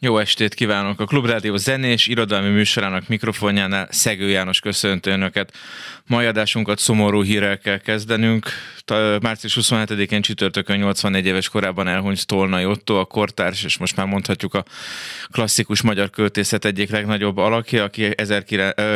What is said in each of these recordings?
jó estét kívánok! A Klubrádió zenés irodalmi műsorának mikrofonjánál Szegő János köszöntő Önöket. Mai adásunkat szomorú hírrel kell kezdenünk. Március 27-én csütörtökön 84 éves korában elhunyt Tolnai Otto, a kortárs, és most már mondhatjuk a klasszikus magyar költészet egyik legnagyobb alakja, aki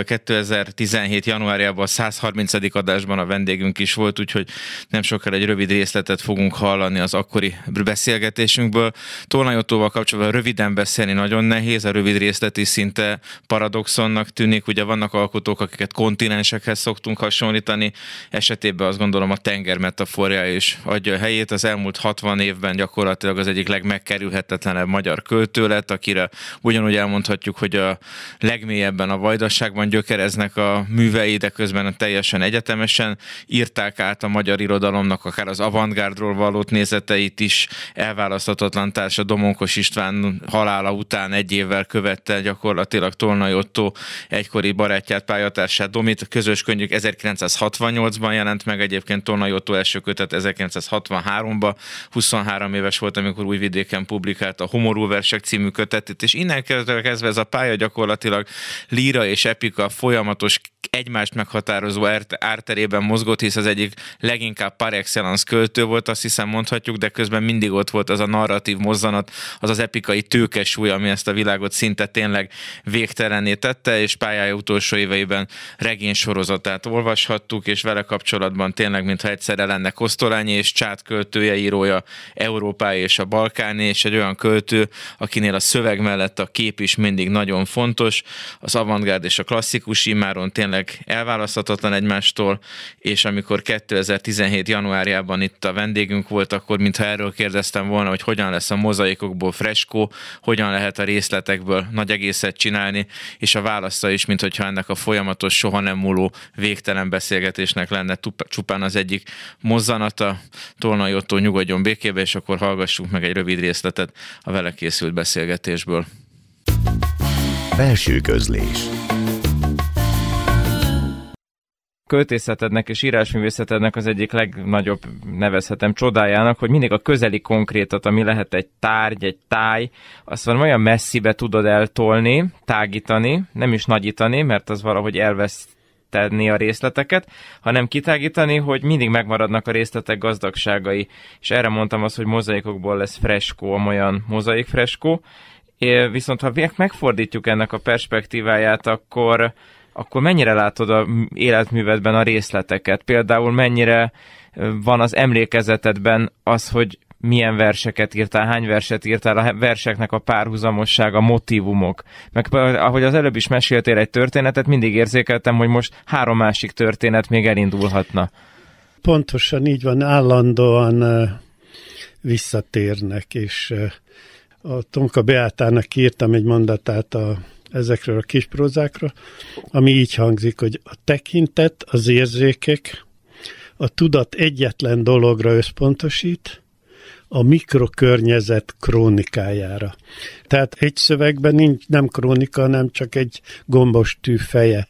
2017. januárjában a 130. adásban a vendégünk is volt, úgyhogy nem sokkal egy rövid részletet fogunk hallani az akkori beszélgetésünkből. Tolnai Ottóval kapcsolatban röviden beszélni nagyon nehéz, a rövid részlet is szinte paradoxonnak tűnik. Ugye vannak alkotók, akiket kontinensekhez szoktunk hasonlítani, esetében azt gondolom a tenger metaforja is adja a helyét. Az elmúlt 60 évben gyakorlatilag az egyik legmegkerülhetetlenebb magyar költő lett, akire ugyanúgy elmondhatjuk, hogy a legmélyebben a vajdaságban gyökereznek a művei, de közben teljesen egyetemesen írták át a magyar irodalomnak akár az avantgárdról valót nézeteit is, elválaszthatatlan társa Domonkos István halála után egy évvel követte gyakorlatilag Tolnai Otto egykori barátját, pályatársát Domit. Közös könyvük 1968-ban jelent meg, egyébként Tolnai Otto első kötet 1963-ban, 23 éves volt, amikor Újvidéken publikált a Homorú versek című kötetét, és innen kezdve ez a pálya gyakorlatilag líra és epika folyamatos egymást meghatározó árterében mozgott, hisz az egyik leginkább par excellence költő volt, azt hiszem mondhatjuk, de közben mindig ott volt az a narratív mozzanat, az az epikai tőkesúly, ami ezt a világot szinte tényleg végtelenné tette, és pályája utolsó éveiben regény sorozatát olvashattuk, és vele kapcsolatban tényleg, mintha egyszerre lenne Kosztolányi és Csát költője, írója Európája és a Balkáni, és egy olyan költő, akinél a szöveg mellett a kép is mindig nagyon fontos, az avantgárd és a klasszikus imáron tényleg tényleg elválaszthatatlan egymástól, és amikor 2017. januárjában itt a vendégünk volt, akkor mintha erről kérdeztem volna, hogy hogyan lesz a mozaikokból freskó, hogyan lehet a részletekből nagy egészet csinálni, és a válasza is, mint hogyha ennek a folyamatos, soha nem múló végtelen beszélgetésnek lenne csupán az egyik mozzanata. Tolnai Ottó nyugodjon békébe, és akkor hallgassunk meg egy rövid részletet a vele készült beszélgetésből. Belső közlés költészetednek és írásművészetednek az egyik legnagyobb nevezhetem csodájának, hogy mindig a közeli konkrétat, ami lehet egy tárgy, egy táj, azt van olyan messzibe tudod eltolni, tágítani, nem is nagyítani, mert az valahogy elvesz tenni a részleteket, hanem kitágítani, hogy mindig megmaradnak a részletek gazdagságai. És erre mondtam azt, hogy mozaikokból lesz freskó, olyan mozaik freskó. Viszont ha megfordítjuk ennek a perspektíváját, akkor akkor mennyire látod a életművedben a részleteket? Például mennyire van az emlékezetedben az, hogy milyen verseket írtál, hány verset írtál, a verseknek a párhuzamossága, motivumok. Meg ahogy az előbb is meséltél egy történetet, mindig érzékeltem, hogy most három másik történet még elindulhatna. Pontosan így van, állandóan visszatérnek, és a Tonka Beátának írtam egy mondatát a ezekről a kis prózákról, ami így hangzik, hogy a tekintet, az érzékek, a tudat egyetlen dologra összpontosít, a mikrokörnyezet krónikájára. Tehát egy szövegben nincs nem krónika, nem csak egy gombostű feje,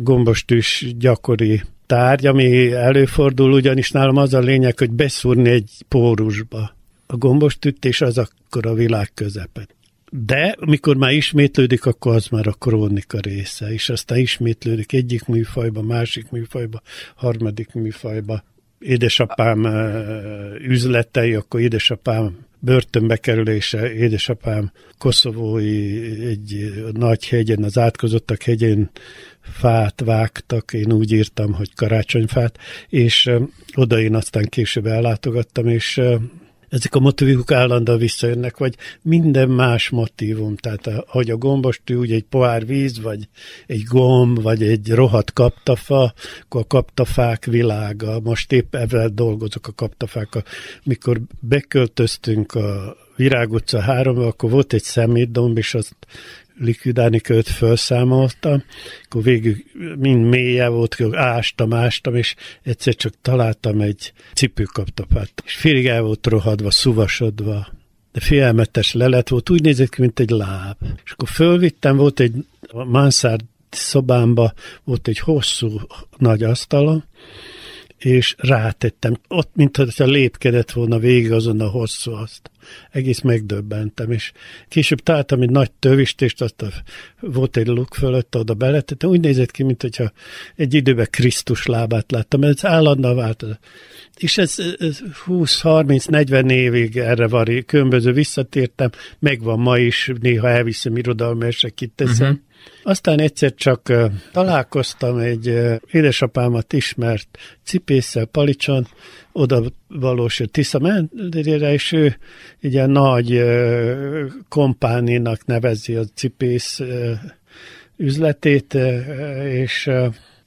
gombostűs gyakori tárgy, ami előfordul, ugyanis nálam az a lényeg, hogy beszúrni egy pórusba a gombostűt, és az akkor a világ közepet. De mikor már ismétlődik, akkor az már a krónika része, és aztán ismétlődik egyik műfajba, másik műfajba, harmadik műfajba. Édesapám üzletei, akkor édesapám börtönbe kerülése, édesapám koszovói egy nagy hegyen, az átkozottak hegyén fát vágtak, én úgy írtam, hogy karácsonyfát, és oda én aztán később ellátogattam, és ezek a motivumok állandóan visszajönnek, vagy minden más motivum, tehát a, hogy a gombostű úgy egy pohár víz, vagy egy gomb, vagy egy rohadt kaptafa, akkor a kaptafák világa, most épp ebben dolgozok a kaptafákkal. Mikor beköltöztünk a Virág utca 3 akkor volt egy szemétdomb, és azt likvidálni kellett, felszámoltam, akkor végül mind mélye volt, hogy ástam, ástam, és egyszer csak találtam egy cipőkaptapát. És félig el volt rohadva, szuvasodva, de félelmetes lelet volt, úgy nézett ki, mint egy láb. És akkor fölvittem, volt egy a Mansard szobámba, volt egy hosszú nagy asztalom, és rátettem. Ott, mintha lépkedett volna végig azon a hosszú azt. Egész megdöbbentem, és később találtam egy nagy tövistést, azt a, volt egy luk fölött, oda beletettem. Úgy nézett ki, mint hogyha egy időben Krisztus lábát láttam, ez állandóan változott. És ez, ez 20-30-40 évig erre van, különböző visszatértem, megvan ma is, néha elviszem irodalmi esek, teszem. Uh-huh aztán egyszer csak találkoztam egy édesapámat ismert cipésszel Palicson, oda valós Tisza menterére, és ő ilyen nagy kompáninak nevezi a cipész üzletét, és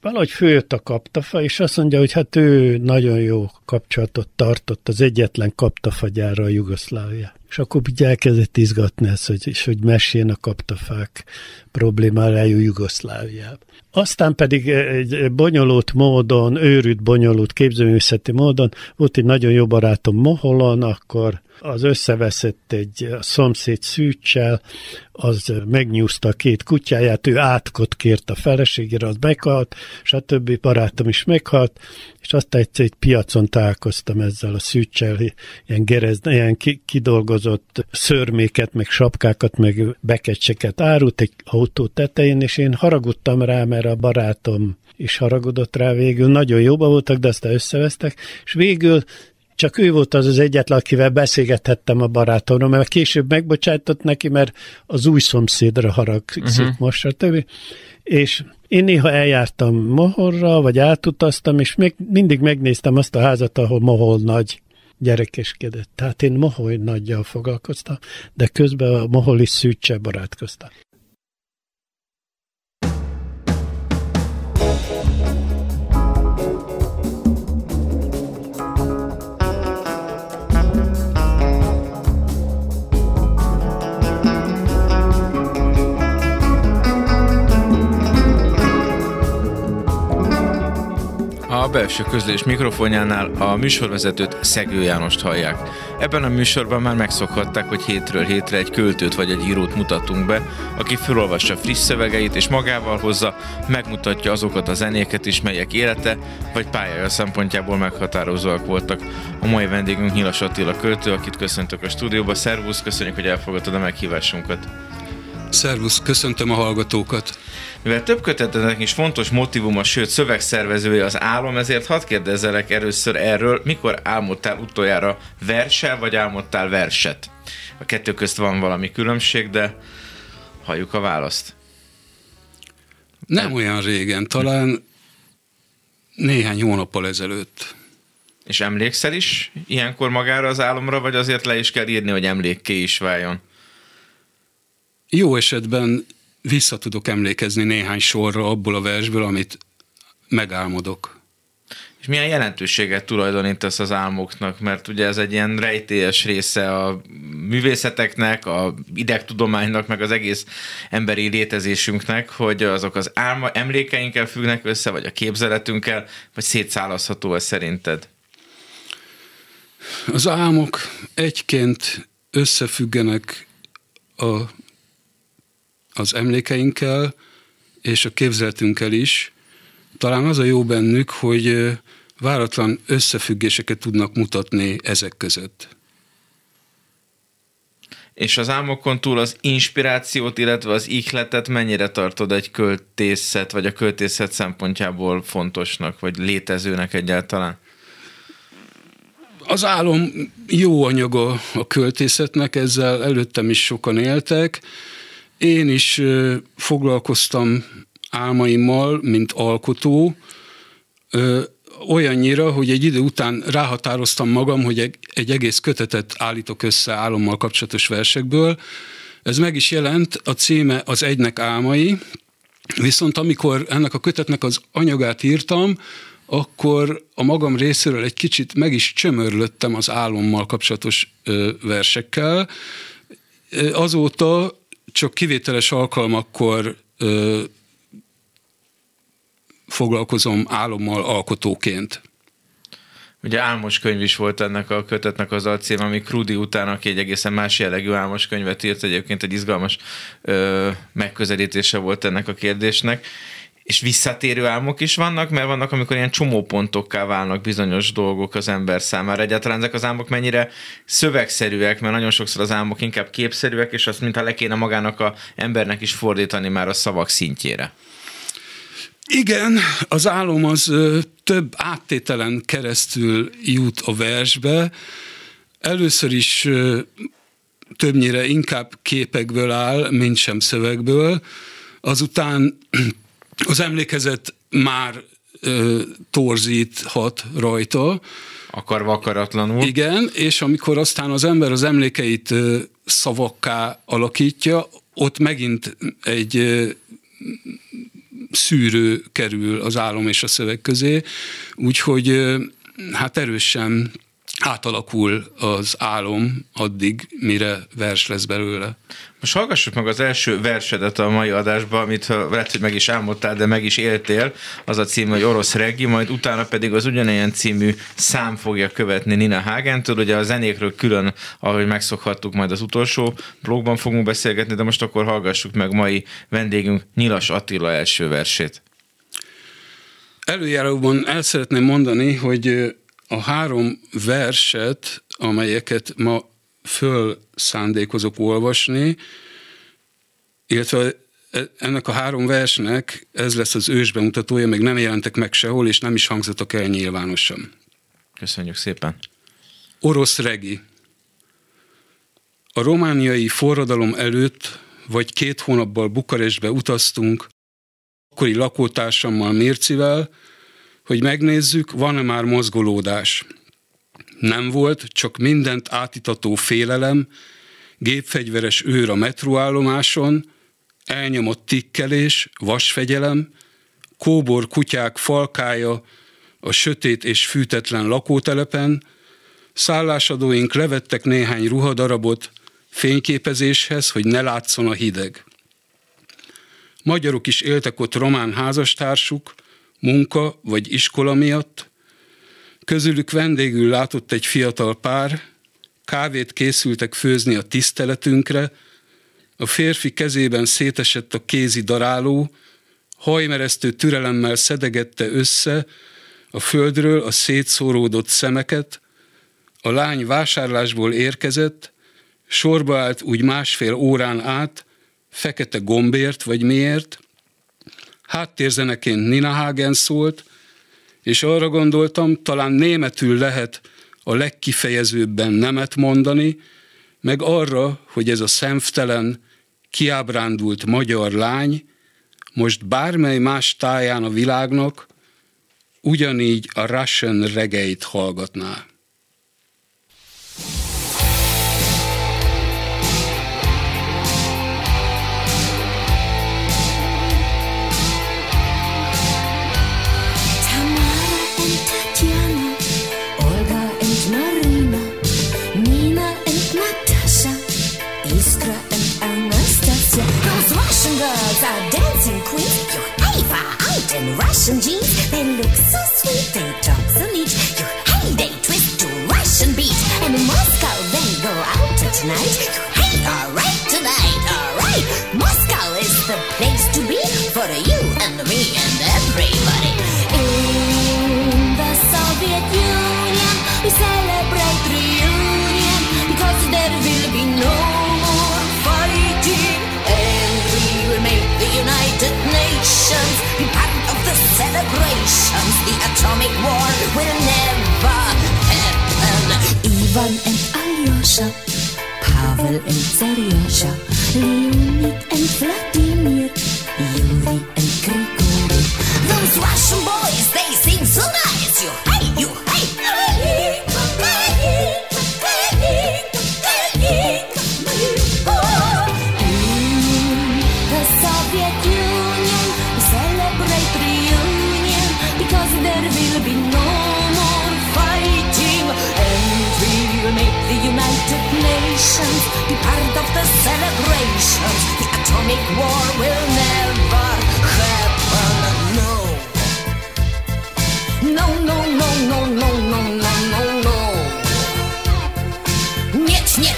valahogy főjött a kaptafa, és azt mondja, hogy hát ő nagyon jó kapcsolatot tartott az egyetlen kaptafagyára a Jugoszlávia. És akkor így elkezdett izgatni ezt, hogy, és hogy mesén a kaptafák problémájájú Jugoszláviában. Aztán pedig egy bonyolult módon, őrült bonyolult képzőművészeti módon volt egy nagyon jó barátom Moholon, akkor az összeveszett egy szomszéd szűcsel, az megnyúzta a két kutyáját, ő átkot kért a feleségére, az meghalt, és a többi barátom is meghalt, és aztán egyszer egy piacon találkoztam ezzel a szűcsel, ilyen, gerez, ilyen kidolgozott szörméket, meg sapkákat, meg bekecseket árult egy autó tetején, és én haragudtam rá, mert a barátom is haragudott rá végül. Nagyon jóba voltak, de aztán összevesztek, és végül csak ő volt az az egyetlen, akivel beszélgethettem a barátomról, mert később megbocsátott neki, mert az új szomszédra haragszik uh-huh. most, stb. És én néha eljártam Mohorra, vagy átutaztam, és még mindig megnéztem azt a házat, ahol Mohol nagy gyerekeskedett. Tehát én Mohol nagyjal foglalkoztam, de közben a Moholi szűcse barátkoztam. Belső közlés mikrofonjánál a műsorvezetőt Szegő Jánost hallják. Ebben a műsorban már megszokhatták, hogy hétről hétre egy költőt vagy egy írót mutatunk be, aki felolvassa friss szövegeit és magával hozza, megmutatja azokat a zenéket is, melyek élete vagy pályája szempontjából meghatározóak voltak. A mai vendégünk Nyilas Attila költő, akit köszöntök a stúdióba. Szervusz, köszönjük, hogy elfogadtad a meghívásunkat. Szervusz, köszöntöm a hallgatókat. Mivel több kötetetnek is fontos motivuma, sőt szövegszervezője az álom, ezért hadd kérdezzelek először erről, mikor álmodtál utoljára verse, vagy álmodtál verset? A kettő közt van valami különbség, de halljuk a választ. Nem olyan régen, talán néhány hónappal ezelőtt. És emlékszel is ilyenkor magára az álomra, vagy azért le is kell írni, hogy emlékké is váljon? Jó esetben vissza tudok emlékezni néhány sorra abból a versből, amit megálmodok. És milyen jelentőséget tulajdonítasz az álmoknak? Mert ugye ez egy ilyen rejtélyes része a művészeteknek, a idegtudománynak, meg az egész emberi létezésünknek, hogy azok az álma, emlékeinkkel függnek össze, vagy a képzeletünkkel, vagy szétszállazható ez szerinted? Az álmok egyként összefüggenek a az emlékeinkkel és a képzeletünkkel is. Talán az a jó bennük, hogy váratlan összefüggéseket tudnak mutatni ezek között. És az álmokon túl az inspirációt, illetve az ihletet mennyire tartod egy költészet, vagy a költészet szempontjából fontosnak, vagy létezőnek egyáltalán? Az álom jó anyaga a költészetnek, ezzel előttem is sokan éltek. Én is foglalkoztam álmaimmal, mint alkotó, olyannyira, hogy egy idő után ráhatároztam magam, hogy egy egész kötetet állítok össze álommal kapcsolatos versekből. Ez meg is jelent, a címe az Egynek álmai, viszont amikor ennek a kötetnek az anyagát írtam, akkor a magam részéről egy kicsit meg is csömörlöttem az álommal kapcsolatos versekkel. Azóta csak kivételes alkalmakkor ö, foglalkozom álommal alkotóként. Ugye álmos könyv is volt ennek a kötetnek az alcím, ami Krudi után, aki egy egészen más jellegű álmos könyvet írt, egyébként egy izgalmas ö, megközelítése volt ennek a kérdésnek és visszatérő álmok is vannak, mert vannak, amikor ilyen csomópontokká válnak bizonyos dolgok az ember számára. Egyáltalán ezek az álmok mennyire szövegszerűek, mert nagyon sokszor az álmok inkább képszerűek, és azt mintha le kéne magának a embernek is fordítani már a szavak szintjére. Igen, az álom az több áttételen keresztül jut a versbe. Először is többnyire inkább képekből áll, mint sem szövegből. Azután az emlékezet már ö, torzíthat rajta. Akarva akaratlanul. Igen, és amikor aztán az ember az emlékeit ö, szavakká alakítja, ott megint egy ö, szűrő kerül az álom és a szöveg közé, úgyhogy hát erősen átalakul az álom addig, mire vers lesz belőle. Most hallgassuk meg az első versedet a mai adásban, amit lehet, hogy meg is álmodtál, de meg is éltél. Az a cím, hogy Orosz Regi, majd utána pedig az ugyanilyen című szám fogja követni Nina Hagentől. Ugye a zenékről külön, ahogy megszokhattuk, majd az utolsó blogban fogunk beszélgetni, de most akkor hallgassuk meg mai vendégünk Nyilas Attila első versét. Előjáróban el szeretném mondani, hogy a három verset, amelyeket ma föl szándékozok olvasni, illetve ennek a három versnek ez lesz az ős bemutatója, még nem jelentek meg sehol, és nem is hangzatok el nyilvánosan. Köszönjük szépen. Orosz regi. A romániai forradalom előtt vagy két hónappal Bukarestbe utaztunk, akkori lakótársammal Mircivel, hogy megnézzük, van-e már mozgolódás. Nem volt, csak mindent átitató félelem, gépfegyveres őr a metróállomáson, elnyomott tikkelés, vasfegyelem, kóbor kutyák falkája a sötét és fűtetlen lakótelepen, szállásadóink levettek néhány ruhadarabot fényképezéshez, hogy ne látszon a hideg. Magyarok is éltek ott román házastársuk, munka vagy iskola miatt. Közülük vendégül látott egy fiatal pár, kávét készültek főzni a tiszteletünkre, a férfi kezében szétesett a kézi daráló, hajmeresztő türelemmel szedegette össze a földről a szétszóródott szemeket, a lány vásárlásból érkezett, sorba állt úgy másfél órán át, fekete gombért vagy miért, háttérzeneként Nina Hagen szólt, és arra gondoltam, talán németül lehet a legkifejezőbben nemet mondani, meg arra, hogy ez a szemtelen, kiábrándult magyar lány most bármely más táján a világnak ugyanígy a Russian regeit hallgatná. girls are dancing queens. Your Ava out in Russian jeans. They look Nations part of the celebrations. The atomic war will never happen. Ivan and Alyosha, Pavel and Zaryosha, Leonid and Vladimir, Yuri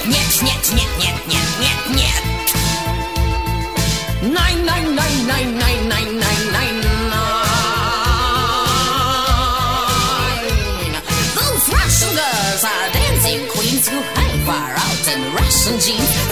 Нет, нет, нет, нет, нет, нет, нет. Най. Those Russian girls are dancing queens who hang far out in Russian jeans.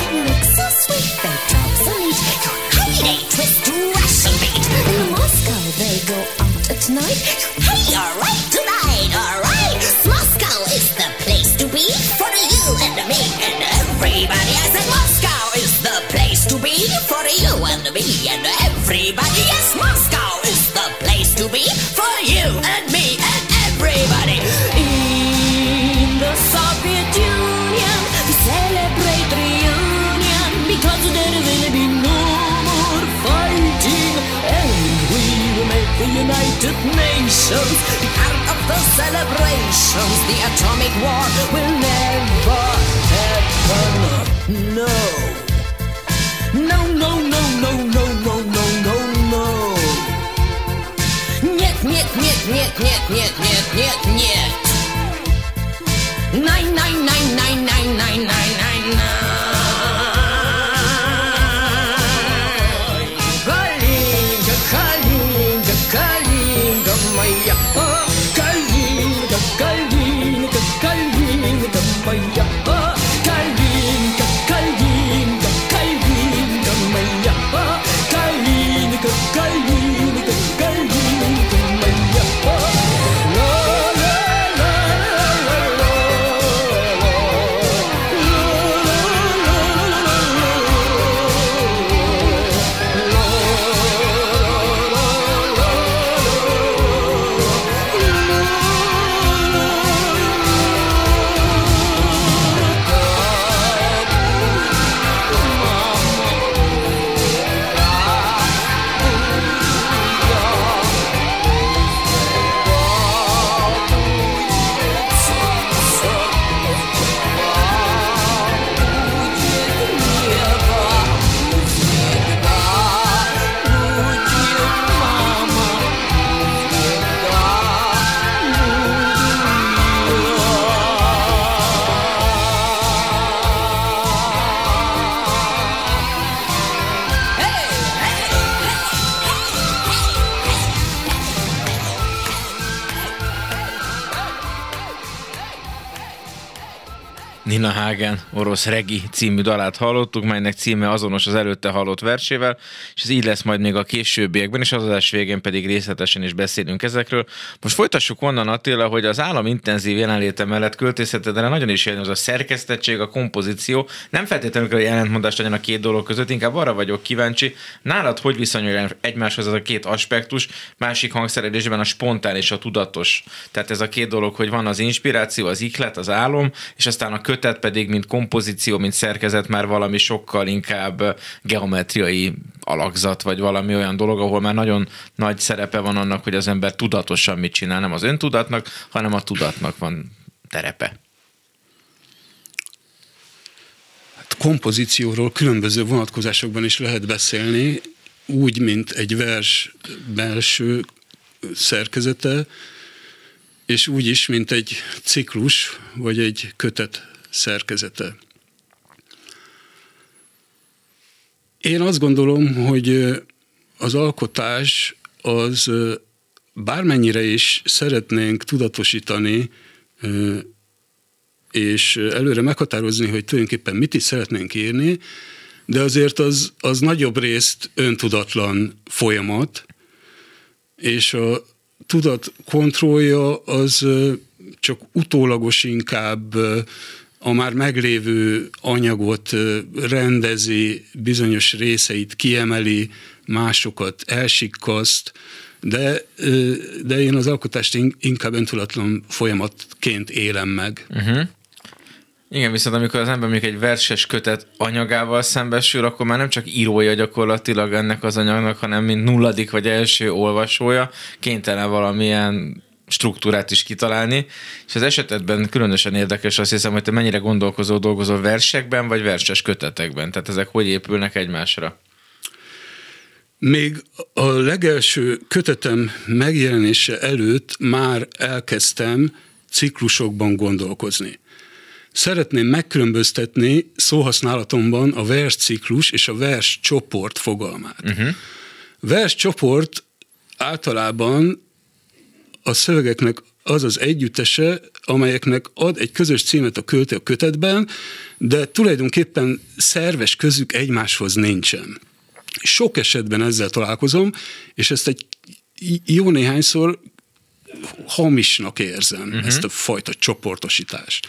Everybody. Yes, Moscow is the place to be for you and me and everybody. In the Soviet Union, we celebrate reunion because there will be no more fighting, and we will make the United Nations part of the celebrations. The atomic war will never happen. No, нет, нет, Hagen orosz regi című dalát hallottuk, melynek címe azonos az előtte hallott versével, és ez így lesz majd még a későbbiekben, és az adás végén pedig részletesen is beszélünk ezekről. Most folytassuk onnan Attila, hogy az állam intenzív jelenléte mellett költészetedre nagyon is jön az a szerkesztettség, a kompozíció. Nem feltétlenül kell, ellentmondást legyen a két dolog között, inkább arra vagyok kíváncsi, nálad hogy viszonyul egymáshoz ez a két aspektus, másik hangszerelésben a spontán és a tudatos. Tehát ez a két dolog, hogy van az inspiráció, az iklet, az álom, és aztán a kötet pedig, mint kompozíció, mint szerkezet már valami sokkal inkább geometriai alakzat, vagy valami olyan dolog, ahol már nagyon nagy szerepe van annak, hogy az ember tudatosan mit csinál, nem az öntudatnak, hanem a tudatnak van terepe. Hát kompozícióról különböző vonatkozásokban is lehet beszélni, úgy, mint egy vers belső szerkezete, és úgy is, mint egy ciklus, vagy egy kötet szerkezete. Én azt gondolom, hogy az alkotás az bármennyire is szeretnénk tudatosítani, és előre meghatározni, hogy tulajdonképpen mit is szeretnénk írni, de azért az, az nagyobb részt öntudatlan folyamat, és a tudat kontrollja az csak utólagos inkább a már meglévő anyagot rendezi, bizonyos részeit kiemeli, másokat elsikkaszt, de, de én az alkotást inkább öntudatlan folyamatként élem meg. Uh-huh. Igen, viszont amikor az ember mondjuk egy verses kötet anyagával szembesül, akkor már nem csak írója gyakorlatilag ennek az anyagnak, hanem mint nulladik vagy első olvasója, kénytelen valamilyen struktúrát is kitalálni, és az esetedben különösen érdekes azt hiszem, hogy te mennyire gondolkozó dolgozol versekben, vagy verses kötetekben, tehát ezek hogy épülnek egymásra? Még a legelső kötetem megjelenése előtt már elkezdtem ciklusokban gondolkozni. Szeretném megkülönböztetni szóhasználatomban a versciklus és a vers csoport fogalmát. Uh-huh. Verscsoport általában a szövegeknek az az együttese, amelyeknek ad egy közös címet a költő a kötetben, de tulajdonképpen szerves közük egymáshoz nincsen. Sok esetben ezzel találkozom, és ezt egy jó néhányszor hamisnak érzem, uh-huh. ezt a fajta csoportosítást.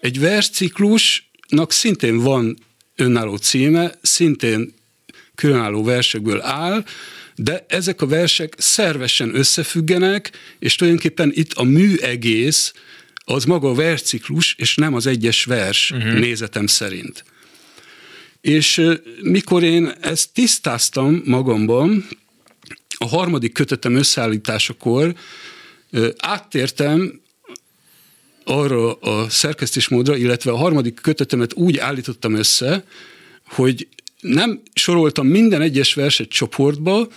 Egy versciklusnak szintén van önálló címe, szintén különálló versekből áll, de ezek a versek szervesen összefüggenek, és tulajdonképpen itt a mű egész az maga a versciklus, és nem az egyes vers uh-huh. nézetem szerint. És mikor én ezt tisztáztam magamban, a harmadik kötetem összeállításakor áttértem arra a szerkesztésmódra, illetve a harmadik kötetemet úgy állítottam össze, hogy nem soroltam minden egyes verset csoportba,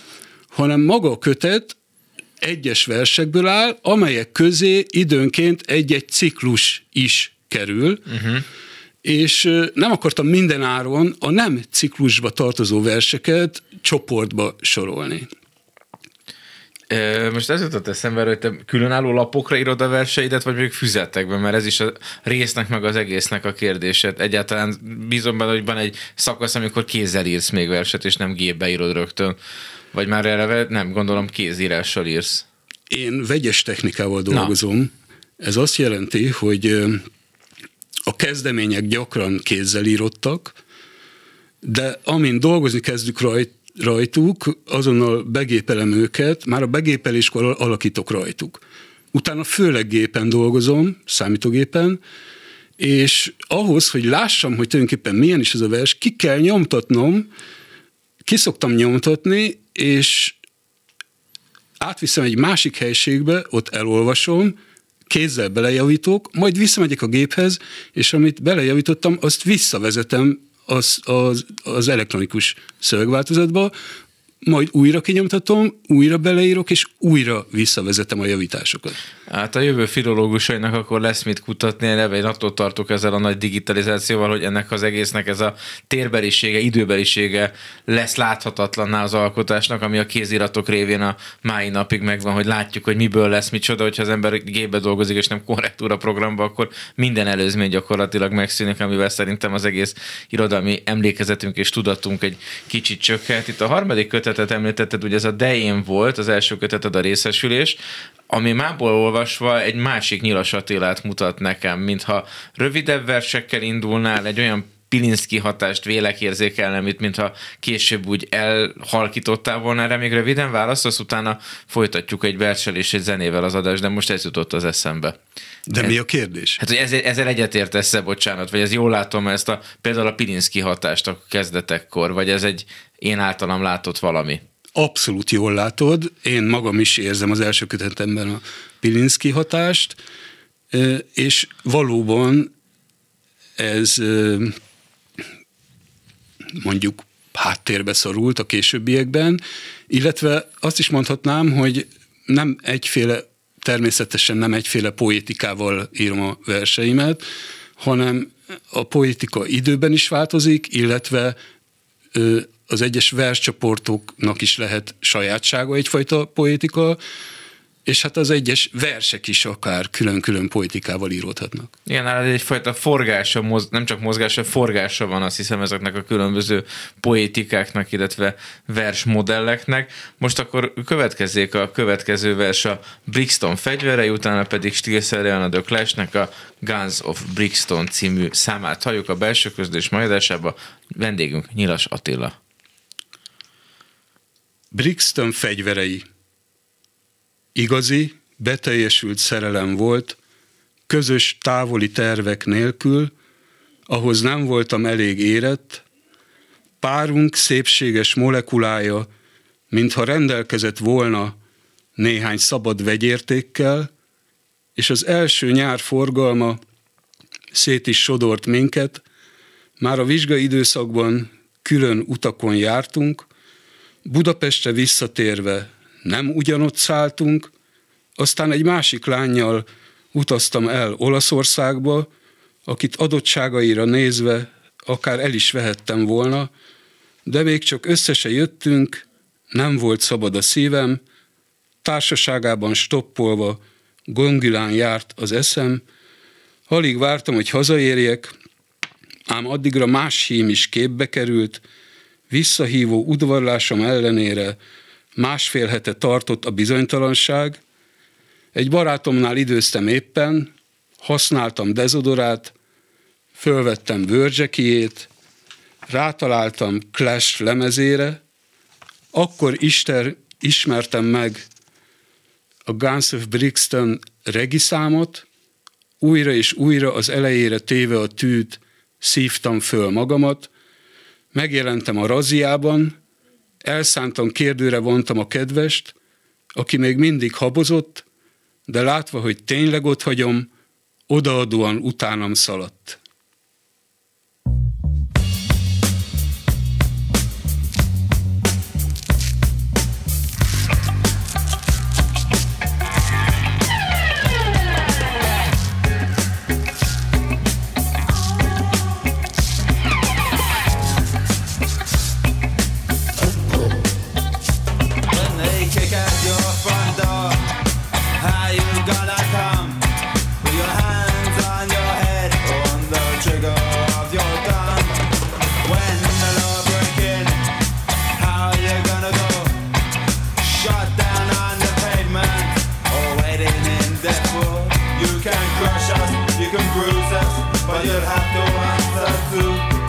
hanem maga a kötet egyes versekből áll, amelyek közé időnként egy-egy ciklus is kerül, uh-huh. és nem akartam minden áron a nem ciklusba tartozó verseket csoportba sorolni. Most ez jutott eszembe, hogy te különálló lapokra írod a verseidet, vagy még füzetekben, mert ez is a résznek meg az egésznek a kérdésed. Egyáltalán bízom benne, hogy van egy szakasz, amikor kézzel írsz még verset, és nem gépbe írod rögtön. Vagy már eleve nem, gondolom kézírással írsz. Én vegyes technikával dolgozom. Na. Ez azt jelenti, hogy a kezdemények gyakran kézzel írottak, de amint dolgozni kezdjük rajt, rajtuk, azonnal begépelem őket, már a begépeléskor alakítok rajtuk. Utána főleg gépen dolgozom, számítógépen, és ahhoz, hogy lássam, hogy tulajdonképpen milyen is ez a vers, ki kell nyomtatnom, ki szoktam nyomtatni, és átviszem egy másik helységbe, ott elolvasom, kézzel belejavítok, majd visszamegyek a géphez, és amit belejavítottam, azt visszavezetem az, az, az elektronikus szövegváltozatba, majd újra kinyomtatom, újra beleírok, és újra visszavezetem a javításokat. Hát a jövő filológusainak akkor lesz mit kutatni, eleve én attól tartok ezzel a nagy digitalizációval, hogy ennek az egésznek ez a térbelisége, időbelisége lesz láthatatlanná az alkotásnak, ami a kéziratok révén a mai napig megvan, hogy látjuk, hogy miből lesz micsoda, hogyha az ember gépbe dolgozik, és nem korrektúra programba, akkor minden előzmény gyakorlatilag megszűnik, amivel szerintem az egész irodalmi emlékezetünk és tudatunk egy kicsit csökkent. Itt a harmadik kötetet említetted, ugye ez a Dején volt, az első köteted a részesülés, ami mából olvasva egy másik Nyilas Attilát mutat nekem, mintha rövidebb versekkel indulnál, egy olyan Pilinszki hatást vélek érzékelni, amit mintha később úgy elhalkítottál volna erre, még röviden válaszolsz, utána folytatjuk egy verssel és egy zenével az adást, de most ez jutott az eszembe. De ez, mi a kérdés? Hát, hogy ezzel, ezzel egyetértesz bocsánat, vagy ez jól látom ezt a, például a Pilinszki hatást a kezdetekkor, vagy ez egy én általam látott valami? Abszolút jól látod, én magam is érzem az első kötetemben a Pilinszki hatást, és valóban ez mondjuk háttérbe szorult a későbbiekben, illetve azt is mondhatnám, hogy nem egyféle, természetesen nem egyféle poétikával írom a verseimet, hanem a poétika időben is változik, illetve az egyes verscsoportoknak is lehet sajátsága egyfajta poétika, és hát az egyes versek is akár külön-külön poetikával íródhatnak. Igen, ez egyfajta forgása, nem csak mozgása, forgása van azt hiszem ezeknek a különböző poétikáknak, illetve versmodelleknek. Most akkor következzék a következő vers a Brixton fegyverei, utána pedig stílszerűen a The Clash-nek a Guns of Brixton című számát halljuk a belső közlés majdásába. Vendégünk Nyilas Attila. Brixton fegyverei. Igazi, beteljesült szerelem volt, közös távoli tervek nélkül, ahhoz nem voltam elég érett, párunk szépséges molekulája, mintha rendelkezett volna néhány szabad vegyértékkel, és az első nyár forgalma szét is sodort minket, már a vizsgai időszakban külön utakon jártunk, Budapestre visszatérve nem ugyanott szálltunk, aztán egy másik lányjal utaztam el Olaszországba, akit adottságaira nézve akár el is vehettem volna, de még csak össze se jöttünk, nem volt szabad a szívem, társaságában stoppolva, gongilán járt az eszem, alig vártam, hogy hazaérjek, ám addigra más hím is képbe került, visszahívó udvarlásom ellenére másfél hete tartott a bizonytalanság, egy barátomnál időztem éppen, használtam dezodorát, fölvettem vörzsekiét, rátaláltam Clash lemezére, akkor Isten ismertem meg a Guns of Brixton regiszámot, újra és újra az elejére téve a tűt szívtam föl magamat, megjelentem a raziában, elszántan kérdőre vontam a kedvest, aki még mindig habozott, de látva, hogy tényleg ott hagyom, odaadóan utánam szaladt. You can crush us, you can bruise us, but you'll have to answer too.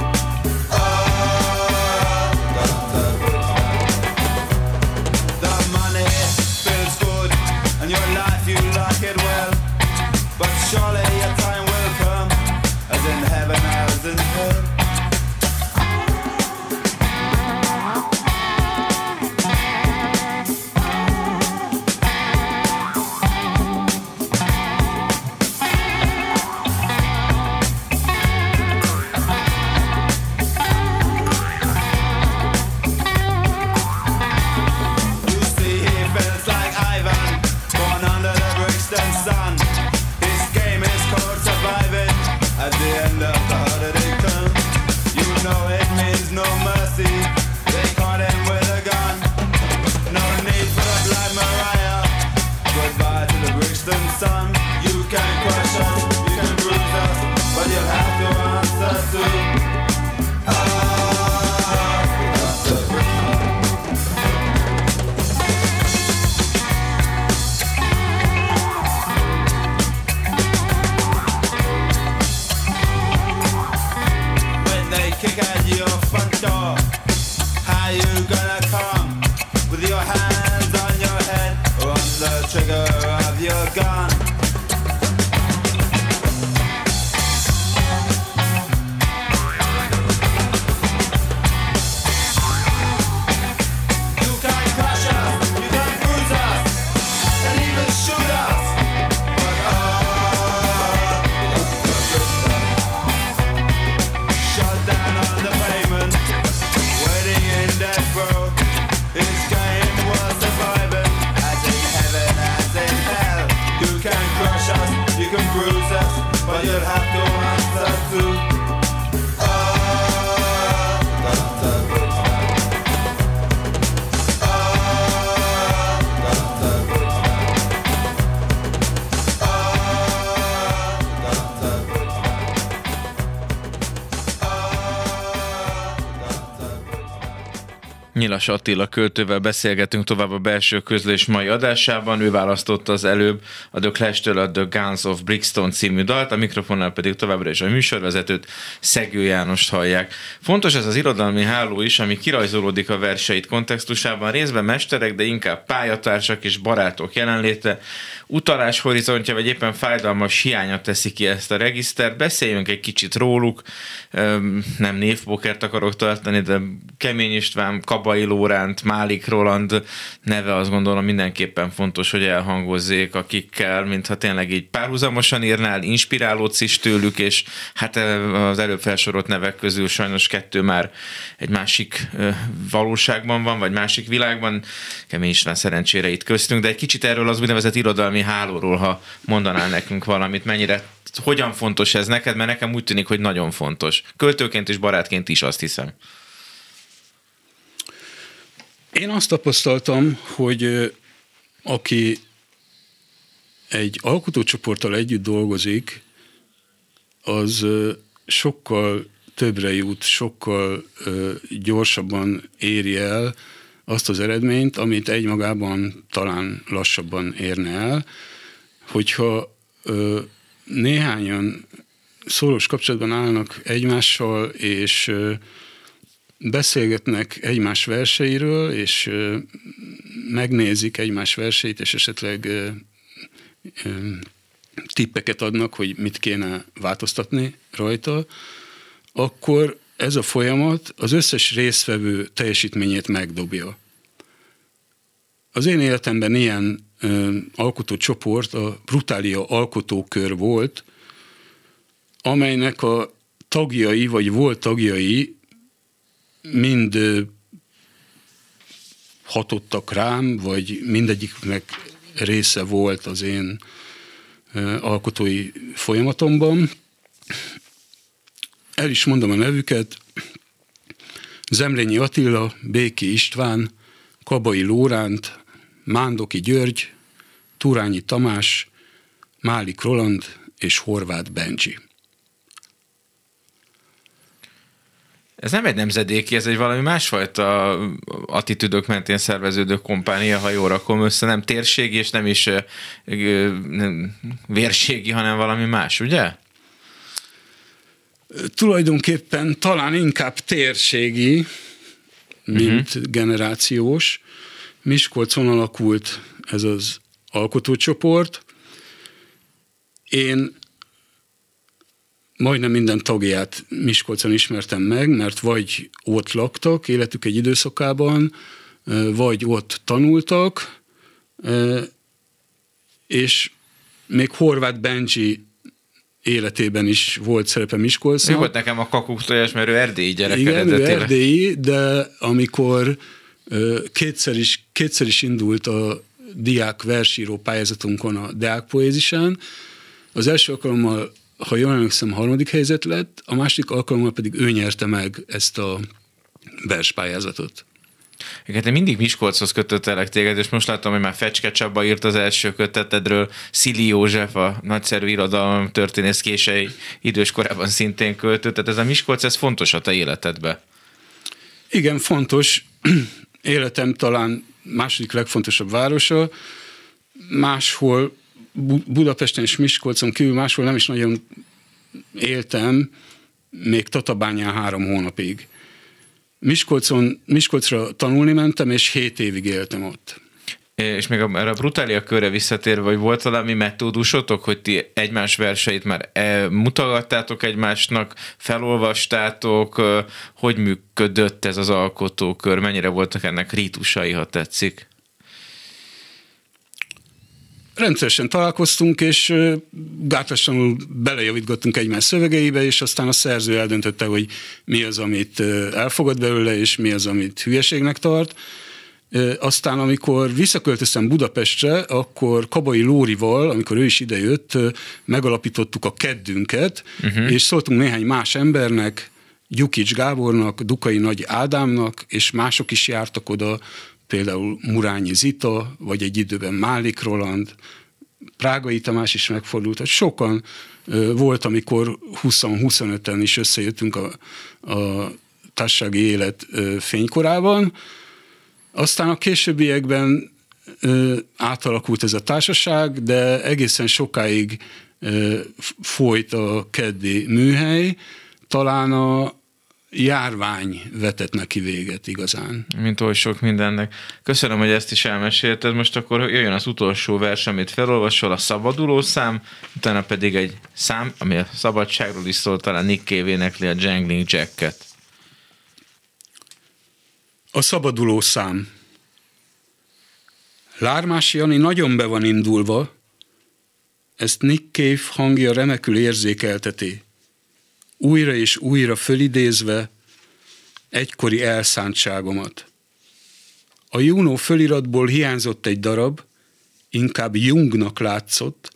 Nyilas Attila költővel beszélgetünk tovább a belső közlés mai adásában. Ő választotta az előbb a The Clash-től a The Guns of Brixton című dalt, a mikrofonnál pedig továbbra is a műsorvezetőt, Szegő Jánost hallják. Fontos ez az irodalmi háló is, ami kirajzolódik a verseit kontextusában, részben mesterek, de inkább pályatársak és barátok jelenléte, utalás horizontja, vagy éppen fájdalmas hiánya teszi ki ezt a regisztert. Beszéljünk egy kicsit róluk, nem névpokert akarok tartani, de Kemény István, Kabai Lóránt, Málik Roland neve azt gondolom mindenképpen fontos, hogy elhangozzék, akikkel, mintha tényleg így párhuzamosan írnál, inspirálódsz is tőlük, és hát az előbb felsorolt nevek közül sajnos kettő már egy másik valóságban van, vagy másik világban. Kemény István szerencsére itt köztünk, de egy kicsit erről az úgynevezett irodalmi hálóról, ha mondanál nekünk valamit, mennyire hogyan fontos ez neked, mert nekem úgy tűnik, hogy nagyon fontos. Költőként és barátként is azt hiszem. Én azt tapasztaltam, hogy aki egy alkotócsoporttal együtt dolgozik, az sokkal többre jut, sokkal gyorsabban éri el azt az eredményt, amit egymagában talán lassabban érne el. Hogyha néhányan szoros kapcsolatban állnak egymással, és beszélgetnek egymás verseiről, és megnézik egymás verseit, és esetleg tippeket adnak, hogy mit kéne változtatni rajta, akkor ez a folyamat az összes résztvevő teljesítményét megdobja. Az én életemben ilyen ö, alkotócsoport a Brutália alkotókör volt, amelynek a tagjai, vagy volt tagjai mind hatottak rám, vagy mindegyiknek része volt az én alkotói folyamatomban. El is mondom a nevüket. Zemlényi Attila, Béki István, Kabai Lóránt, Mándoki György, Turányi Tamás, Málik Roland és Horváth Benji. Ez nem egy nemzedéki, ez egy valami másfajta attitűdök mentén szerveződő kompánia, ha jól rakom össze, nem térségi és nem is vérségi, hanem valami más, ugye? Tulajdonképpen talán inkább térségi, mint uh-huh. generációs. Miskolcon alakult ez az alkotócsoport. Én majdnem minden tagját Miskolcon ismertem meg, mert vagy ott laktak életük egy időszakában, vagy ott tanultak, és még Horváth Benji életében is volt szerepe Miskolcon. Ő volt nekem a kakuktojás, mert ő erdélyi gyerek Igen, ő erdélyi, de amikor kétszer is, kétszer is indult a diák versíró pályázatunkon a Deák Poézisán, az első alkalommal ha jól emlékszem, harmadik helyzet lett, a másik alkalommal pedig ő nyerte meg ezt a verspályázatot. Igen, te mindig Miskolchoz kötöttelek téged, és most látom, hogy már Fecske Csaba írt az első kötetedről, Szili József, a nagyszerű irodalom történész kései idős korában szintén költött, tehát ez a Miskolc, ez fontos a te életedbe. Igen, fontos. Életem talán második legfontosabb városa. Máshol Budapesten és Miskolcon kívül máshol nem is nagyon éltem, még Tatabányán három hónapig. Miskolcon, Miskolcra tanulni mentem, és hét évig éltem ott. És még erre a brutália körre visszatérve, vagy volt valami metódusotok, hogy ti egymás verseit már e, mutogattátok egymásnak, felolvastátok, hogy működött ez az alkotókör, mennyire voltak ennek rítusai, ha tetszik? Rendszeresen találkoztunk, és gátlástalanul belejavítgattunk egymás szövegeibe, és aztán a szerző eldöntötte, hogy mi az, amit elfogad belőle, és mi az, amit hülyeségnek tart. Aztán, amikor visszaköltöztem Budapestre, akkor Kabai Lórival, amikor ő is idejött, megalapítottuk a keddünket, uh-huh. és szóltunk néhány más embernek, Gyukics Gábornak, Dukai Nagy Ádámnak, és mások is jártak oda, például Murányi Zita, vagy egy időben Málik Roland, Prágai Tamás is megfordult, hogy sokan volt, amikor 20-25-en is összejöttünk a, a társasági élet fénykorában. Aztán a későbbiekben átalakult ez a társaság, de egészen sokáig folyt a keddi műhely. Talán a járvány vetett neki véget igazán. Mint oly sok mindennek. Köszönöm, hogy ezt is elmesélted. Most akkor jöjjön az utolsó vers, amit felolvasol, a szabaduló szám, utána pedig egy szám, ami a szabadságról is szól, talán Nick Cave énekli a Jangling Jacket. A szabaduló szám. Lármás Jani nagyon be van indulva, ezt Nick Cave hangja remekül érzékelteti újra és újra fölidézve egykori elszántságomat. A Juno föliratból hiányzott egy darab, inkább Jungnak látszott.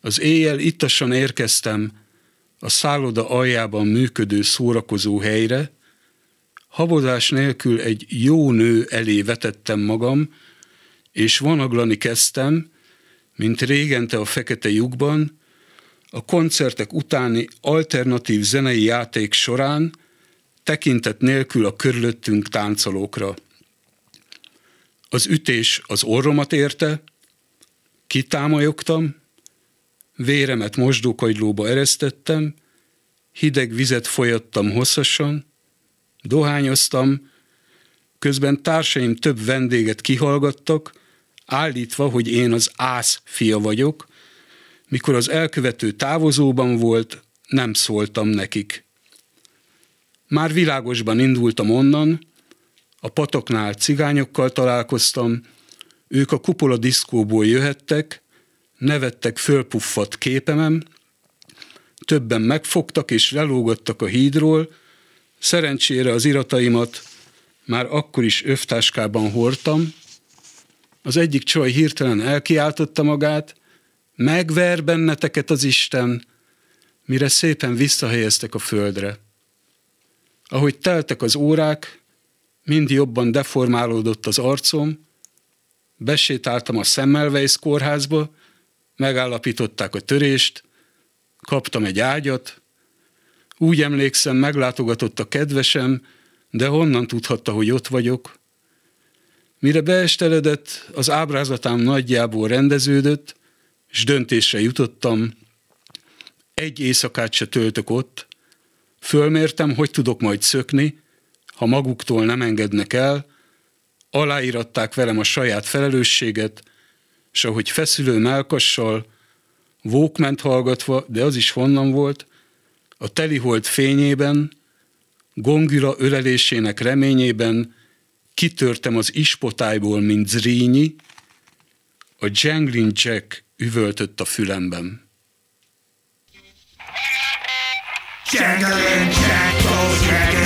Az éjjel ittasan érkeztem a szálloda aljában működő szórakozó helyre, Habozás nélkül egy jó nő elé vetettem magam, és vonaglani kezdtem, mint régente a fekete lyukban, a koncertek utáni alternatív zenei játék során tekintet nélkül a körülöttünk táncolókra. Az ütés az orromat érte, kitámolyogtam, véremet mosdókagylóba eresztettem, hideg vizet folyattam hosszasan, dohányoztam, közben társaim több vendéget kihallgattak, állítva, hogy én az ász fia vagyok, mikor az elkövető távozóban volt, nem szóltam nekik. Már világosban indultam onnan, a patoknál cigányokkal találkoztam, ők a kupola diszkóból jöhettek, nevettek fölpuffat képemem, többen megfogtak és lelógattak a hídról, szerencsére az irataimat már akkor is övtáskában hordtam, az egyik csaj hirtelen elkiáltotta magát, megver benneteket az Isten, mire szépen visszahelyeztek a földre. Ahogy teltek az órák, mind jobban deformálódott az arcom, besétáltam a Semmelweis kórházba, megállapították a törést, kaptam egy ágyat, úgy emlékszem, meglátogatott a kedvesem, de honnan tudhatta, hogy ott vagyok? Mire beesteledett, az ábrázatám nagyjából rendeződött, és döntésre jutottam, egy éjszakát se töltök ott, fölmértem, hogy tudok majd szökni, ha maguktól nem engednek el, aláíratták velem a saját felelősséget, és ahogy feszülő melkassal, vókment hallgatva, de az is honnan volt, a teliholt fényében, gongüla ölelésének reményében kitörtem az ispotályból, mint zrínyi, a Jangling Jack üvöltött a fülemben. Jangling Jack goes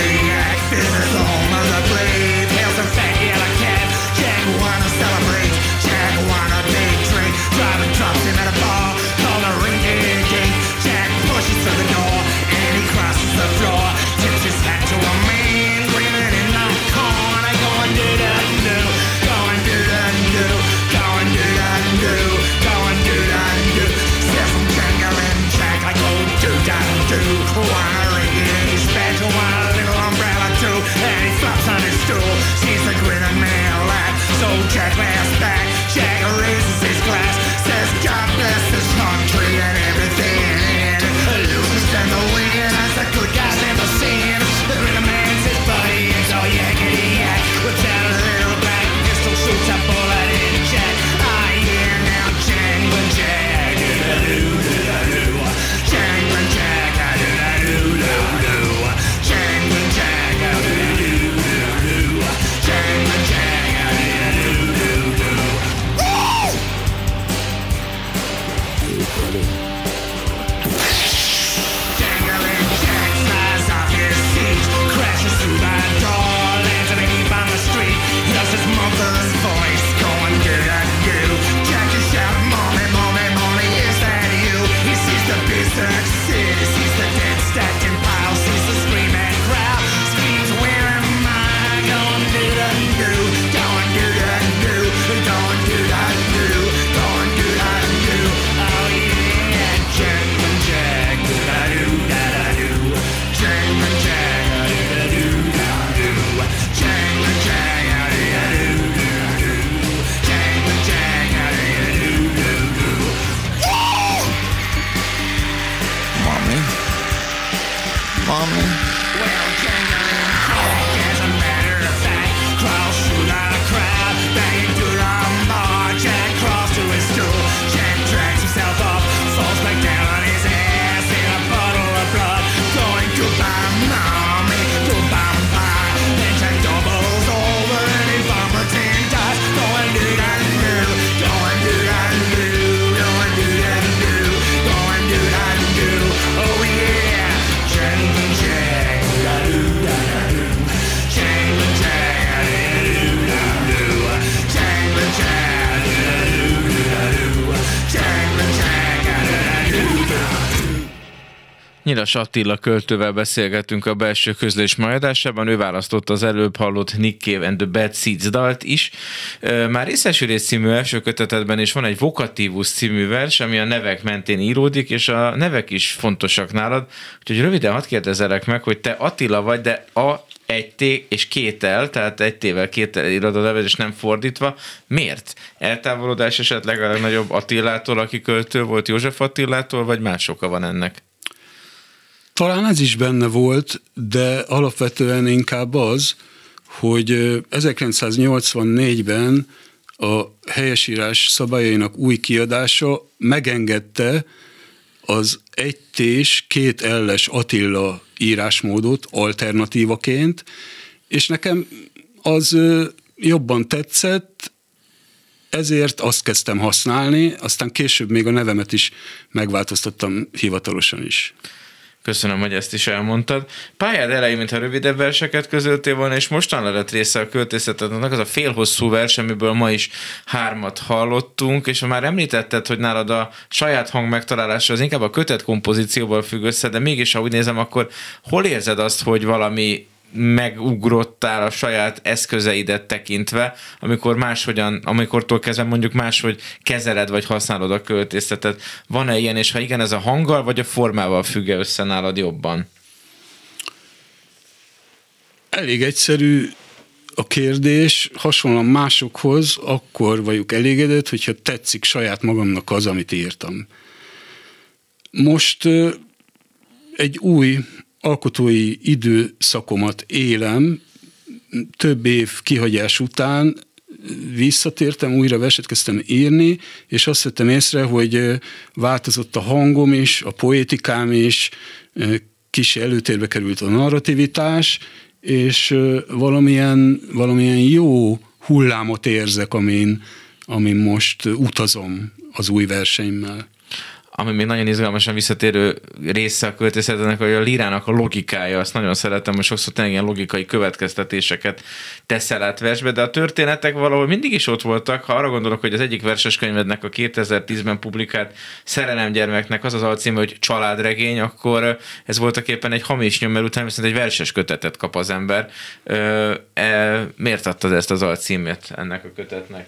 Nyilas Attila költővel beszélgetünk a belső közlés majadásában, ő választotta az előbb hallott Nick Cave and the Bad Seeds dalt is. Már részesülés című első kötetetben is van egy Vokatívus című vers, ami a nevek mentén íródik, és a nevek is fontosak nálad. Úgyhogy röviden hadd kérdezelek meg, hogy te Attila vagy, de a egy T és két L, tehát egy T-vel két L írod a nevet, és nem fordítva. Miért? Eltávolodás esetleg a legnagyobb Attilától, aki költő volt, József Attilától, vagy más oka van ennek? Talán ez is benne volt, de alapvetően inkább az, hogy 1984-ben a helyesírás szabályainak új kiadása megengedte az egy tés, két elles Attila írásmódot alternatívaként, és nekem az jobban tetszett, ezért azt kezdtem használni, aztán később még a nevemet is megváltoztattam hivatalosan is. Köszönöm, hogy ezt is elmondtad. Pályád elején, mintha rövidebb verseket közöltél volna, és mostan lett része a költészetednek az a félhosszú vers, amiből ma is hármat hallottunk, és már említetted, hogy nálad a saját hang megtalálása az inkább a kötet kompozícióval függ össze, de mégis, ha nézem, akkor hol érzed azt, hogy valami megugrottál a saját eszközeidet tekintve, amikor máshogyan, amikortól kezdve mondjuk máshogy kezeled vagy használod a költészetet. Van-e ilyen, és ha igen, ez a hanggal vagy a formával függ össze nálad jobban? Elég egyszerű a kérdés, hasonlóan másokhoz, akkor vagyok elégedett, hogyha tetszik saját magamnak az, amit írtam. Most egy új alkotói időszakomat élem, több év kihagyás után visszatértem, újra verset kezdtem írni, és azt vettem észre, hogy változott a hangom is, a poétikám is, kis előtérbe került a narrativitás, és valamilyen, valamilyen jó hullámot érzek, amin, amin most utazom az új verseimmel ami még nagyon izgalmasan visszatérő része a költészetnek, hogy a lírának a logikája, azt nagyon szeretem, hogy sokszor tényleg ilyen logikai következtetéseket teszel át versbe, de a történetek valahol mindig is ott voltak. Ha arra gondolok, hogy az egyik verses könyvednek a 2010-ben publikált Szerelem gyermeknek az az alcíme, hogy családregény, akkor ez voltak éppen egy hamis nyom, mert utána viszont egy verses kötetet kap az ember. E, miért adtad ezt az alcímét ennek a kötetnek?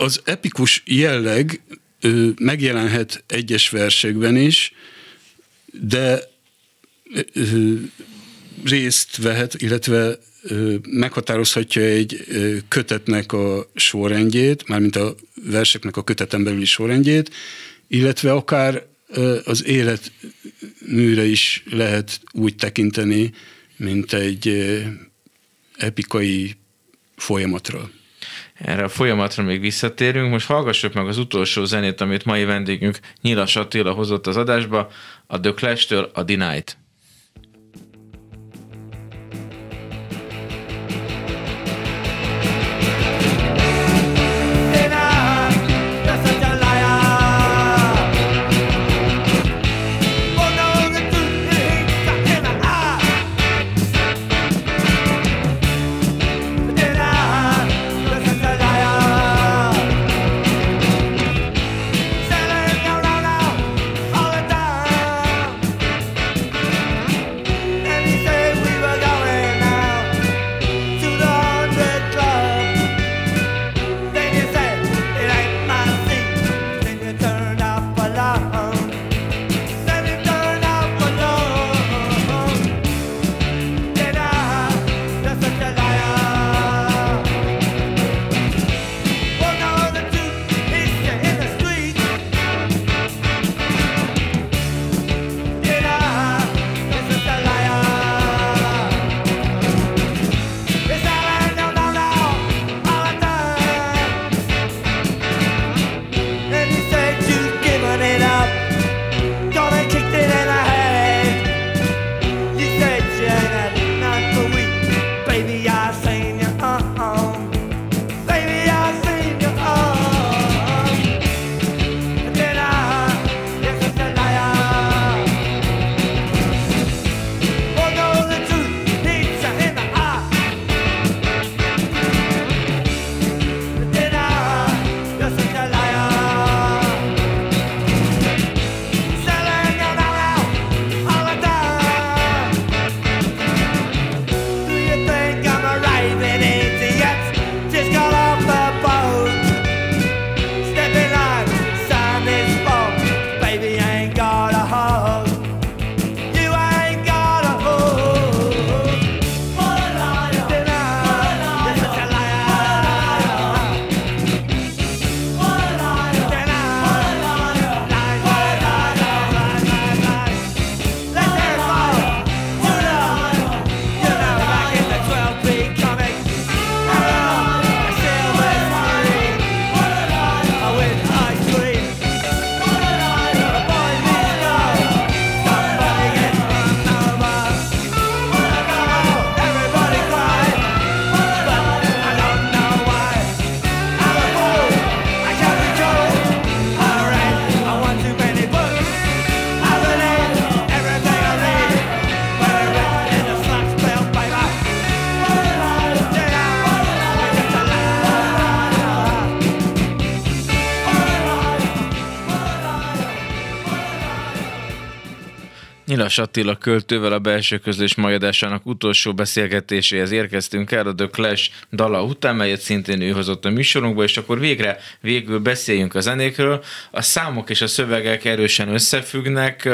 Az epikus jelleg ö, megjelenhet egyes versekben is, de ö, részt vehet, illetve ö, meghatározhatja egy ö, kötetnek a sorrendjét, mármint a verseknek a köteten belüli sorrendjét, illetve akár ö, az életműre is lehet úgy tekinteni, mint egy ö, epikai folyamatra. Erre a folyamatra még visszatérünk. Most hallgassuk meg az utolsó zenét, amit mai vendégünk Nyilas Attila hozott az adásba, a The Clash-től a Denied. Nyilas Attila költővel a belső közlés majadásának utolsó beszélgetéséhez érkeztünk el a The Clash dala után, melyet szintén ő hozott a műsorunkba, és akkor végre, végül beszéljünk a zenékről. A számok és a szövegek erősen összefüggnek,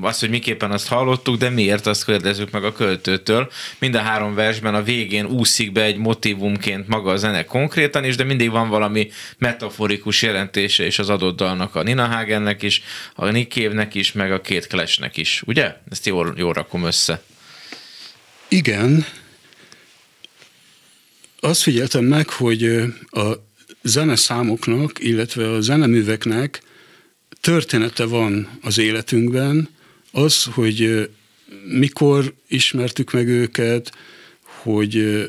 az, hogy miképpen azt hallottuk, de miért azt kérdezzük meg a költőtől. Mind a három versben a végén úszik be egy motivumként maga a zene konkrétan is, de mindig van valami metaforikus jelentése is az adott dalnak, a Nina Hagennek is, a Nick is, meg a két Clashnek is, ugye? Ezt jól, jól rakom össze. Igen. Azt figyeltem meg, hogy a zeneszámoknak, illetve a zeneműveknek története van az életünkben, az, hogy mikor ismertük meg őket, hogy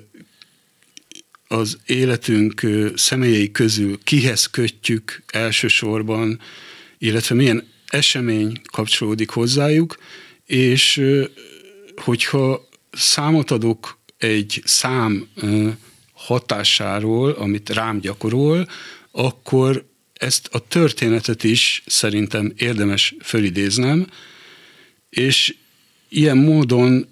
az életünk személyei közül kihez kötjük elsősorban, illetve milyen esemény kapcsolódik hozzájuk, és hogyha számot adok egy szám hatásáról, amit rám gyakorol, akkor ezt a történetet is szerintem érdemes fölidéznem, és ilyen módon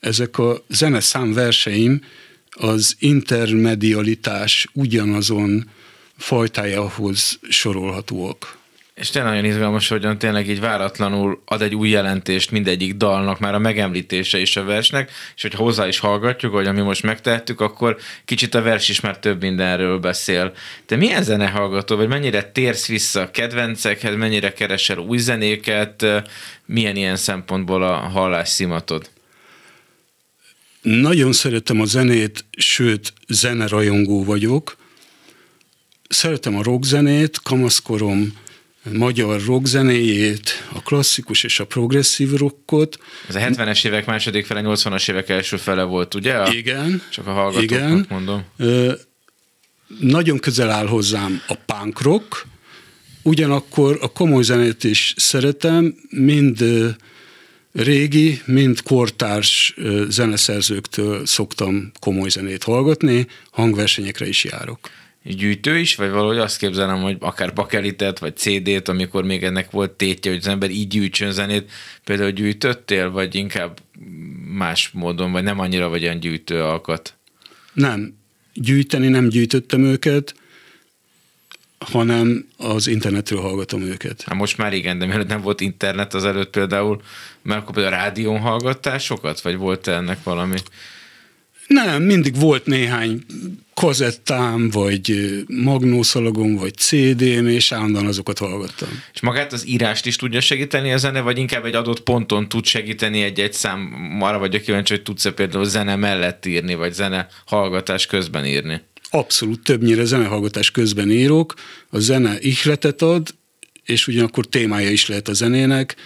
ezek a zeneszám verseim az intermedialitás ugyanazon fajtájához sorolhatóak. És tényleg nagyon izgalmas, hogyan tényleg így váratlanul ad egy új jelentést mindegyik dalnak, már a megemlítése is a versnek, és hogy hozzá is hallgatjuk, hogy ami most megtehettük, akkor kicsit a vers is már több mindenről beszél. Te milyen zene hallgató, vagy mennyire térsz vissza a kedvencekhez, mennyire keresel új zenéket, milyen ilyen szempontból a hallás szimatod? Nagyon szeretem a zenét, sőt, zenerajongó vagyok. Szeretem a rockzenét, kamaszkorom magyar rockzenéjét, a klasszikus és a progresszív rockot. Ez a 70-es évek második fele, 80-as évek első fele volt, ugye? A, igen. Csak a hallgatóknak igen. mondom. Ö, nagyon közel áll hozzám a punk rock, ugyanakkor a komoly zenét is szeretem, mind régi, mind kortárs zeneszerzőktől szoktam komoly zenét hallgatni, hangversenyekre is járok gyűjtő is, vagy valahogy azt képzelem, hogy akár bakelitet, vagy CD-t, amikor még ennek volt tétje, hogy az ember így gyűjtsön zenét, például gyűjtöttél, vagy inkább más módon, vagy nem annyira vagy olyan gyűjtő alkat? Nem. Gyűjteni nem gyűjtöttem őket, hanem az internetről hallgatom őket. Hát most már igen, de mert nem volt internet az előtt például, mert akkor például a rádión hallgattál sokat, vagy volt ennek valami? Nem, mindig volt néhány kazettám, vagy magnószalagom, vagy CD-m, és állandóan azokat hallgattam. És magát az írást is tudja segíteni a zene, vagy inkább egy adott ponton tud segíteni egy-egy szám? Arra vagyok kíváncsi, hogy tudsz-e például zene mellett írni, vagy zene hallgatás közben írni? Abszolút, többnyire zenehallgatás közben írok. A zene ihletet ad, és ugyanakkor témája is lehet a zenének,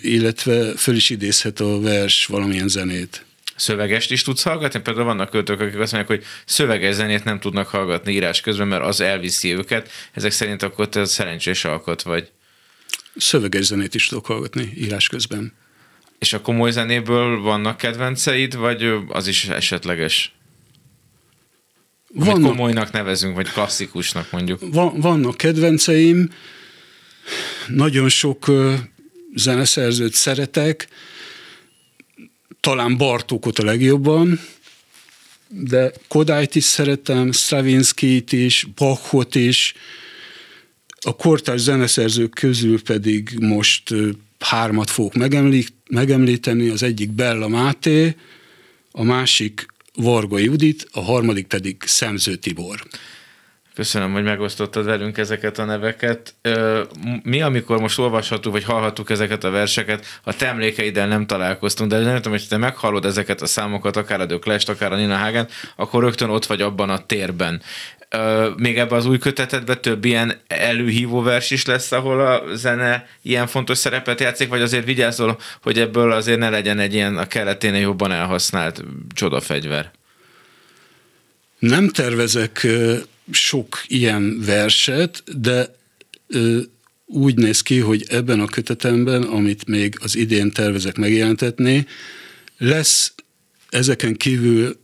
illetve föl is idézhet a vers valamilyen zenét szövegest is tudsz hallgatni? Például vannak költők, akik azt mondják, hogy szöveges zenét nem tudnak hallgatni írás közben, mert az elviszi őket. Ezek szerint akkor te szerencsés alkot vagy. Szöveges zenét is tudok hallgatni írás közben. És a komoly zenéből vannak kedvenceid, vagy az is esetleges? Vannak, komolynak nevezünk, vagy klasszikusnak mondjuk. Van, vannak kedvenceim, nagyon sok zeneszerzőt szeretek, talán Bartókot a legjobban, de Kodályt is szeretem, Stravinsky-t is, Bachot is, a kortárs zeneszerzők közül pedig most hármat fogok megemlíteni, az egyik Bella Máté, a másik Varga Judit, a harmadik pedig Szemző Tibor. Köszönöm, hogy megosztottad velünk ezeket a neveket. Mi, amikor most olvashattuk, vagy hallhattuk ezeket a verseket, a te emlékeiddel nem találkoztunk, de nem tudom, hogy te meghallod ezeket a számokat, akár a Döklest, akár a Nina Hagen, akkor rögtön ott vagy abban a térben. Még ebben az új kötetetben több ilyen előhívó vers is lesz, ahol a zene ilyen fontos szerepet játszik, vagy azért vigyázol, hogy ebből azért ne legyen egy ilyen a keleténél jobban elhasznált csodafegyver? Nem tervezek sok ilyen verset, de ö, úgy néz ki, hogy ebben a kötetemben, amit még az idén tervezek megjelentetni, lesz ezeken kívül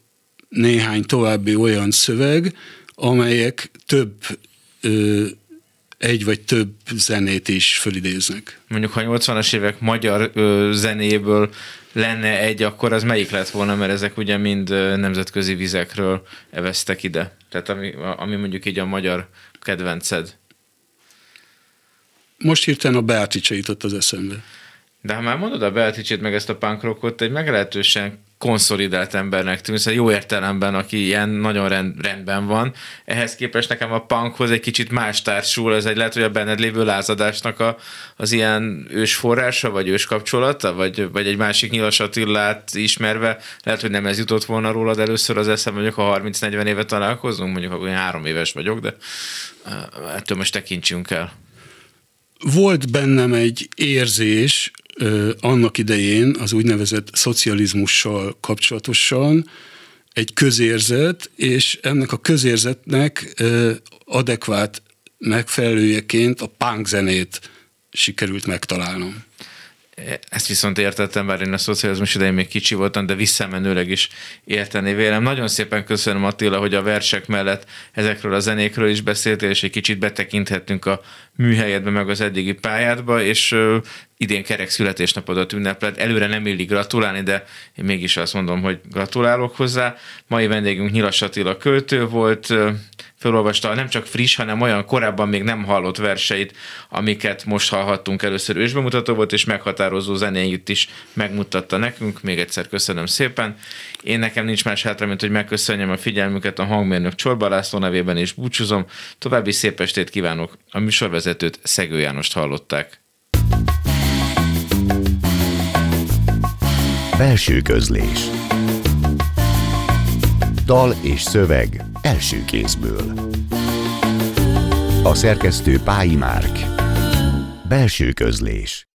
néhány további olyan szöveg, amelyek több ö, egy vagy több zenét is fölidéznek. Mondjuk, ha 80-as évek magyar ö, zenéből lenne egy, akkor az melyik lett volna, mert ezek ugye mind nemzetközi vizekről eveztek ide. Tehát ami, ami mondjuk így a magyar kedvenced. Most hirtelen a Beatrice jutott az eszembe. De ha már mondod a Beatrice-t meg ezt a punk rockot, egy meglehetősen konszolidált embernek tűnsz, szóval jó értelemben, aki ilyen nagyon rend, rendben van. Ehhez képest nekem a punkhoz egy kicsit más társul, ez egy lehet, hogy a benned lévő lázadásnak a, az ilyen ős forrása, vagy ős kapcsolata, vagy, vagy egy másik Nyilas Attillát ismerve, lehet, hogy nem ez jutott volna rólad először az eszem, mondjuk a 30-40 éve találkozunk, mondjuk akkor három éves vagyok, de ettől most tekintsünk el. Volt bennem egy érzés, annak idején az úgynevezett szocializmussal kapcsolatosan egy közérzet, és ennek a közérzetnek adekvát megfelelőjeként a punk zenét sikerült megtalálnom. Ezt viszont értettem, bár én a szocializmus idején még kicsi voltam, de visszamenőleg is érteni vélem. Nagyon szépen köszönöm Attila, hogy a versek mellett ezekről a zenékről is beszéltél, és egy kicsit betekinthettünk a műhelyedbe, meg az eddigi pályádba, és idén kerek születésnapodat ünnepled. Előre nem illik gratulálni, de én mégis azt mondom, hogy gratulálok hozzá. Mai vendégünk Nyilas Attila költő volt, felolvasta nem csak friss, hanem olyan korábban még nem hallott verseit, amiket most hallhattunk először ősbemutató volt, és meghatározó zenéjét is megmutatta nekünk. Még egyszer köszönöm szépen. Én nekem nincs más hátra, mint hogy megköszönjem a figyelmüket a hangmérnök Csorba László nevében, és búcsúzom. További szép estét kívánok. A műsorvezetőt Szegő Jánost hallották. Belső közlés Dal és szöveg első kézből. A szerkesztő Pályi Márk. Belső közlés